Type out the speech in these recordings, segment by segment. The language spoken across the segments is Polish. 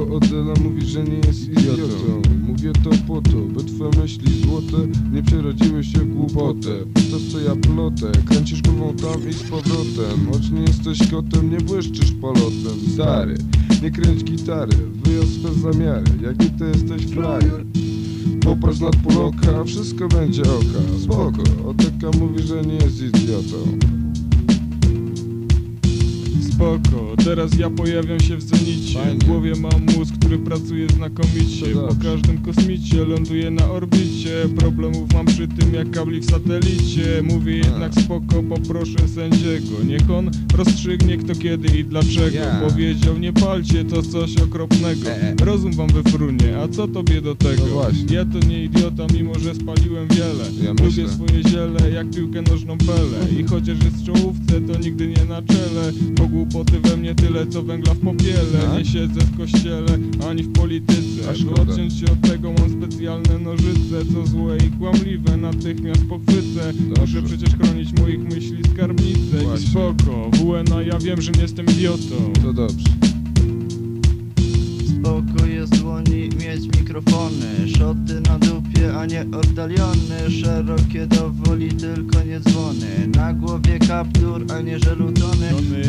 co Adela mówi, że nie jest idiotą. Mówię to po to, by twoje myśli złote Nie przerodziły się w głupotę. To co ja plotę, kręcisz głową tam i z powrotem. Choć nie jesteś kotem, nie błyszczysz polotem. Stary, nie kręć gitary, wyjął swe zamiary Jak nie to jesteś frajer. Popatrz nad półoka, wszystko będzie oka. Spoko, Oteka mówi, że nie jest idiotą. Spoko, teraz ja pojawiam się w zenicie Fajnie. W głowie mam mózg, który pracuje znakomicie To Po każdym kosmicie ląduję na orbicie Problemów mam przy tym jak kabli w satelicie Mówię jednak spoko, poproszę sędziego Niech on rozstrzygnie kto kiedy i dlaczego Ja. Powiedział nie palcie, to coś okropnego E, e. Rozum wam wyfrunie, a co tobie do tego? No. Ja to nie idiota, mimo że spaliłem wiele Ja Lubię myślę. swoje ziele jak piłkę nożną pelę I chociaż jest w czołówce, to nigdy nie na czele Bo głupoty we mnie tyle, co węgla w popiele. Tak? Nie siedzę w kościele, ani w polityce. By odciąć się od tego mam specjalne nożyce Co złe i kłamliwe, natychmiast pochwycę Muszę przecież chronić moich myśli skarbnicę I spoko, WNA ja wiem, że nie jestem idiotą. To dobrze. Spoko jest dłoni mieć mikrofony. Szoty na dupie, a nie oddaliony. Szerokie dowoli, tylko nie dzwony. Na głowie kaptur, a nie żelutony Tony.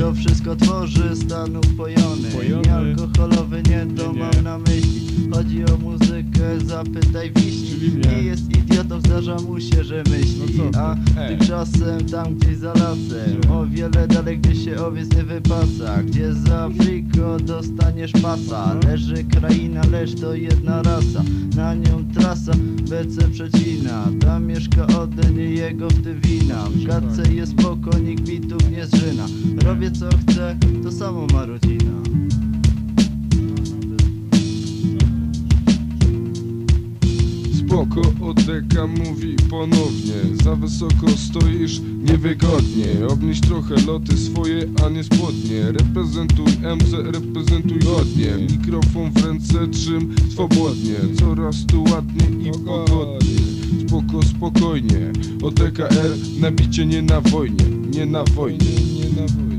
To wszystko tworzy stan upojony Upojony. Nie alkoholowy, nie to mam na myśli Chodzi o muzykę, zapytaj wiśni. Nie jest idiotą, zdarza mu się, że myśli No? A tymczasem tam gdzieś za lasem? O wiele dalej, gdzie się owiec nie wypasa Gdzie za friko dostaniesz pasa Leży kraina, lecz to jedna rasa Na nią trasa BC przecina Tam mieszka Oden i jego w tym wina W gadce jest spoko, nikt bitów nie zżyna Robię co chcę, to samo ma rodzina Spoko, Odeka mówi ponownie. Za wysoko stoisz, niewygodnie. Obniż trochę loty swoje, a nie spodnie. Reprezentuj MC, reprezentuj godnie. Mikrofon w ręce, trzym swobodnie. Coraz tu ładnie i pogodnie. Spoko, spokojnie. ODKR na bicie, nie na wojnie. Nie na wojnie, nie na wojnie